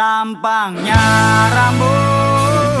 Tampangnya rambut